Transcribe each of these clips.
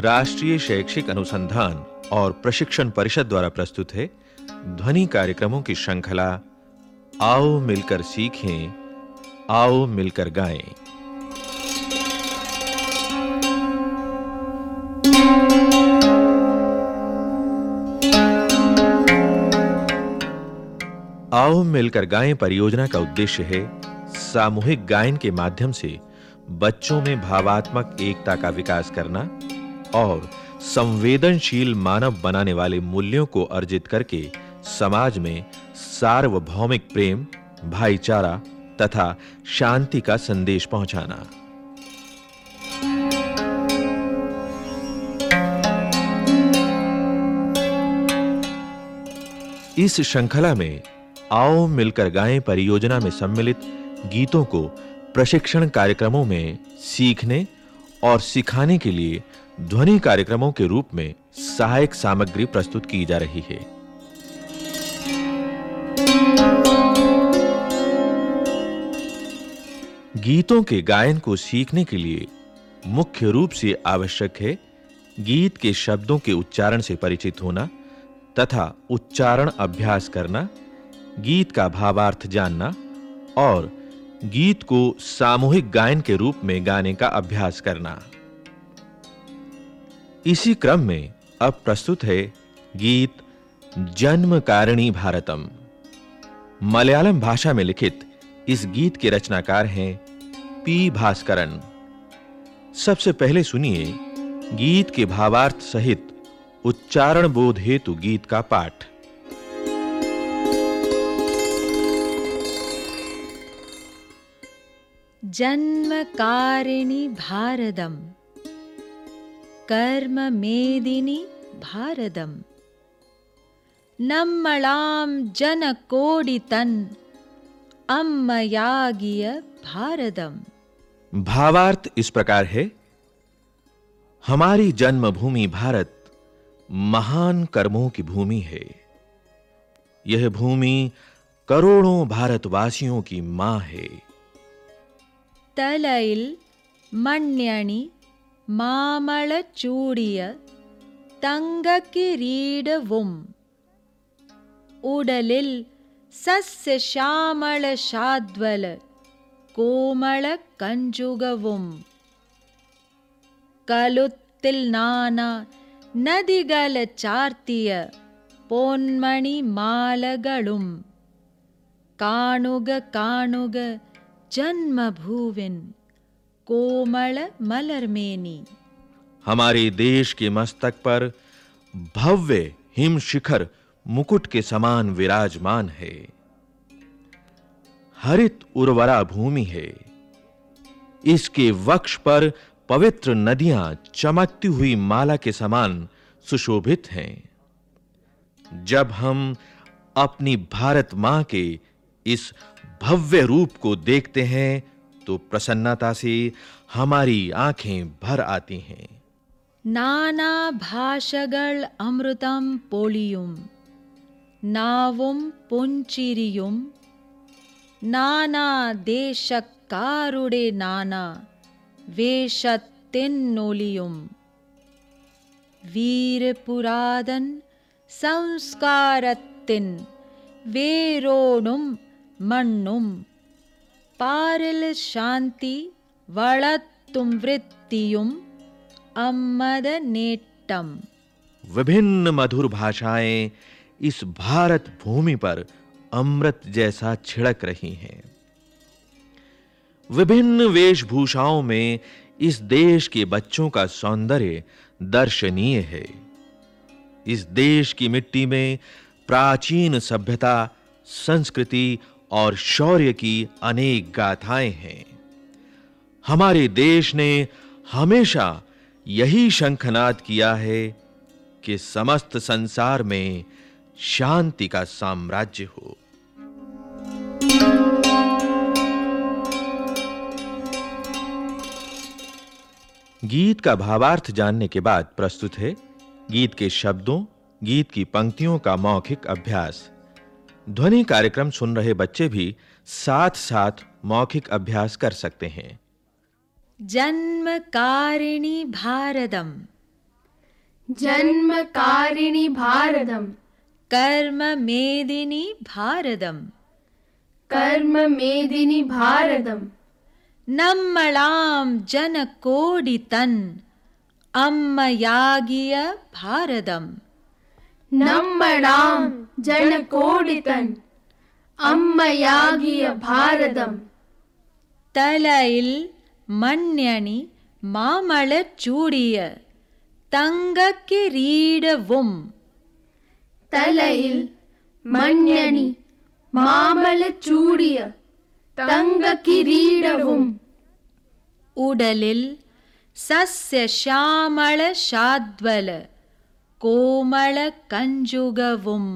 राष्ट्रीय शैक्षिक अनुसंधान और प्रशिक्षण परिषद द्वारा प्रस्तुत है ध्वनि कार्यक्रमों की श्रृंखला, आओ मिलकर सीखें, आओ मिलकर गाएँ। आओ मिलकर गाएँ परियोजना का उद्देश्य है सामूहिक गायन के माध्यम से बच्चों में भावात्मक एकता का विकास करना और संवेदनशील मानव बनाने वाले मूल्यों को अर्जित करके समाज में सार्वभौमिक प्रेम, भाईचारा तथा शांति का संदेश पहुंचाना। इस श्रृंखला में आओ मिलकर गाएँ परियोजना में सम्मिलित गीतों को प्रशिक्षण कार्यक्रमों में सीखने और सिखाने के लिए ध्वनि कार्यक्रमों के रूप में सहायक सामग्री प्रस्तुत की जा रही है। गीतों के गायन को सीखने के लिए मुख्य रूप से आवश्यक है गीत के शब्दों के उच्चारण से परिचित होना तथा उच्चारण अभ्यास करना, गीत का भावार्थ जानना और गीत को सामूहिक गायन के रूप में गाने का अभ्यास करना। इसी क्रम में अब प्रस्तुत है गीत जन्म कारिणी भारतम। मलयालम भाषा में लिखित इस गीत के रचनाकार हैं पी भास्करन। सबसे पहले सुनिए गीत के भावार्थ सहित उच्चारण बोध हेतु गीत का पाठ। जन्मकारिणि भारदम् कर्ममेदिनि भारदम् நம்மளாம் जनकोडि तन् अम्मयागिय भारदम् भावार्थ इस प्रकार है हमारी जन्मभूमि भारत महान कर्मों की भूमि है यह भूमि करोड़ों भारतवासियों की मां है மாமளச்சூடிய தங்க கிரீடவும் உடலில் சஸ்ய சாமள சாத்வல கோமள கஞ்சுகவும் கழுத்தில் நானா நதிகள சார்த்திய பொன்மணி மாலகளும் காணுக காணுக ஜன்மபூவின் कोमल मलरमेनी। हमारे देश के मस्तक पर भव्य हिम शिखर मुकुट के समान विराजमान है। हरित उर्वरा भूमि है। इसके वक्ष पर पवित्र नदियाँ चमकती हुई माला के समान सुशोभित हैं। जब हम अपनी भारत माँ के इस भव्य रूप को देखते हैं तो प्रसन्नता से हमारी आँखें भर आती हैं। नाना भाषगल अमृतम पोलियुम नावुम पुंचिरियुम, नाना देशकारुडे नाना वेशत्तिन्नोलियुम वीरपुरादन संस्कारत्तिन्, वेरोणुम मन्नुम പാരിൽ ശാന്തി വളത്തും വൃത്തിയും അമ്മദ നേട്ടം विभिन्न मधुर भाषाएं इस भारत भूमि पर अमृत जैसा छिड़क रही हैं विभिन्न वेशभूषाओं में इस देश के बच्चों का सौंदर्य दर्शनीय है इस देश की मिट्टी में प्राचीन सभ्यता संस्कृति और शौर्य की अनेक गाथाएँ हैं। हमारे देश ने हमेशा यही शंखनाद किया है कि समस्त संसार में शांति का साम्राज्य हो। गीत का भावार्थ जानने के बाद प्रस्तुत है गीत के शब्दों, गीत की पंक्तियों का मौखिक अभ्यास। ध्वनि कार्यक्रम सुन रहे बच्चे भी साथ-साथ मौखिक अभ्यास कर सकते हैं। जन्मकारिणी भारदम। जन्मकारिणी भारतम कर्म मेदिनी भारतम कर्म मेदिनी भारतम नम्मलाम ஜன கோடி தன் அம்மையாகிய நம்மளாம் ജനകോടിതൻ അമ്മയാകിയ ഭാരതം தலையில் மண்ணணி மாமலர் சூடிய தங்க கிரீடவும் തലയിൽ മഞ്ഞണി മാമല ചൂടിയ തങ്ക കിരീടവും உடலில் சஸ்ய ஷாமள കോമള കഞ്ചുകവും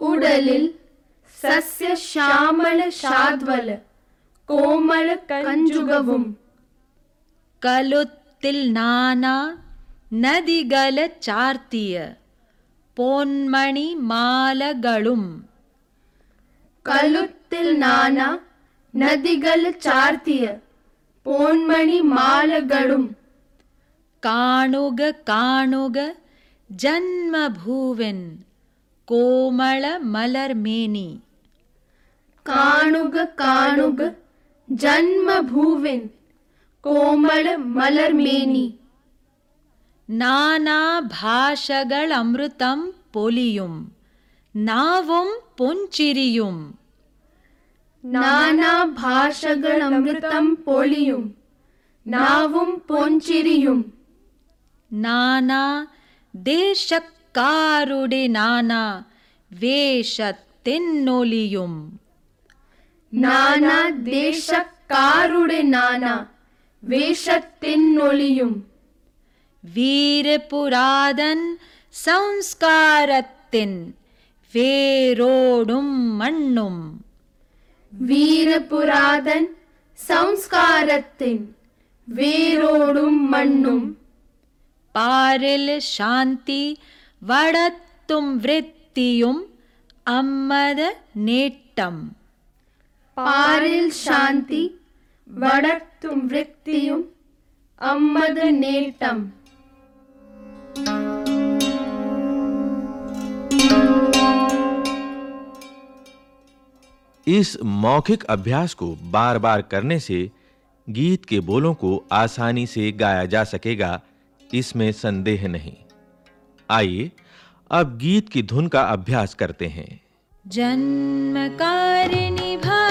ഉടലിൽ സസ്യശ്യാമള ശാദ്വല കോമള കഞ്ചുകവും കലുത്തിൽ നാനാ നദികള ചാർത്തിയ പോന്മണി മാലകളും. കലുത്തിൽ നാനാ നദികൾ ചാർത്തിയ പോന്മണി മാലകളും. काणुग काणुग जन्मभूविन् कोमळमलर्मेनि काणुग काणुग जन्मभूविन् कोमळमलर्मेनि नानाभाषगळमृतं पोलियुं नावं पुञ्चिरियुं नानाभाषगळमृतं पोलियुं अमृतम् अमृतम् നാനാ ഭാഷകൾ അമൃതം പൊളിയും നാവും പൊൻചിരിയും நானா தேசக்காருடே நானா வேஷத்தென்னொலியும் നാനാ ദേശക്കാരുടെ നാനാ വേഷത്തിനൊളിയും வீரபுராதன் சம்ஸ்காரத்தின் வேரோடும் மண்ணும் വീരപുരാതൻ സംസ്കാരത്തിൻ വേരോടും മണ്ണും पारिल शांति वडतुम वृत्तियुम अम्मद नेटम पारिल शांति वडतुम वृत्तियुम अम्मद नेटम इस मौखिक अभ्यास को बार-बार करने से गीत के बोलों को आसानी से गाया जा सकेगा। इसमें संदेह नहीं। आइए अब गीत की धुन का अभ्यास करते हैं। जन्मकारिणि भारतम्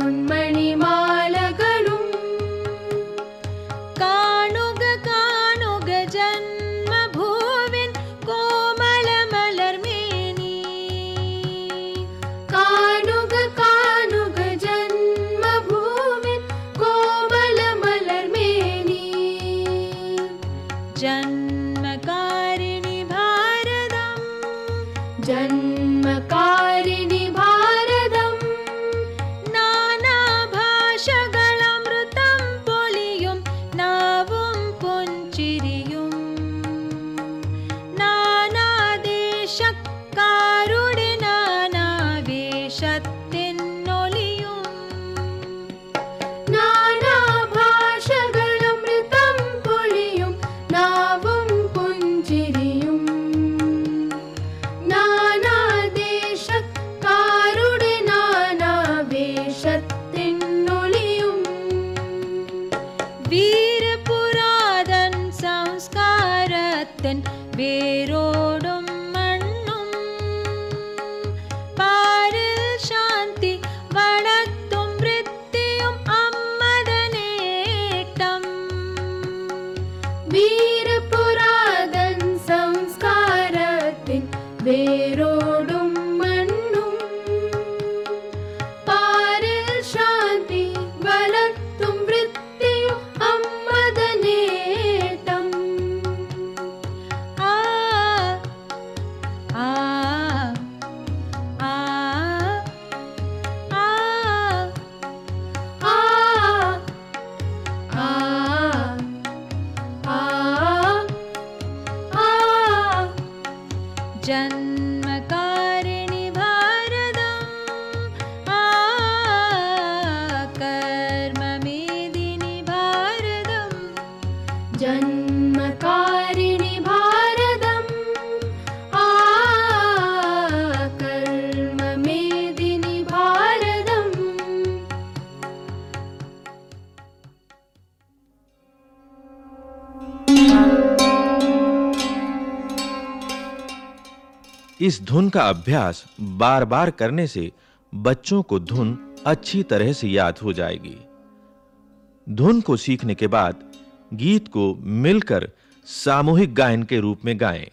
my வேரோ इस धुन का अभ्यास बार-बार करने से बच्चों को धुन अच्छी तरह से याद हो जाएगी। धुन को सीखने के बाद गीत को मिलकर सामूहिक गायन के रूप में गाएँ।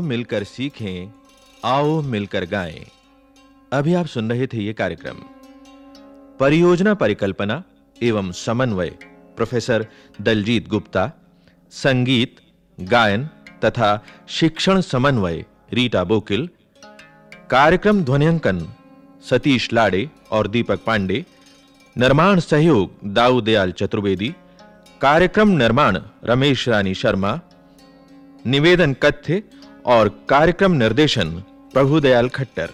मिलकर सीखें, आओ मिलकर गाएँ। अभी आप सुन रहे थे यह कार्यक्रम। परियोजना परिकल्पना एवं समन्वय, प्रोफेसर दलजीत गुप्ता, संगीत, गायन तथा शिक्षण समन्वय, रीटा बोकिल, कार्यक्रम ध्वनियांकन, सतीश लाड़े और दीपक पांडे, निर्माण सहयोग दाऊ दयाल चतुर्वेदी, कार्यक्रम निर्माण रमेश रानी शर्मा, निवेदन कथ्य और कार्यक्रम निर्देशन प्रभुदयाल खट्टर।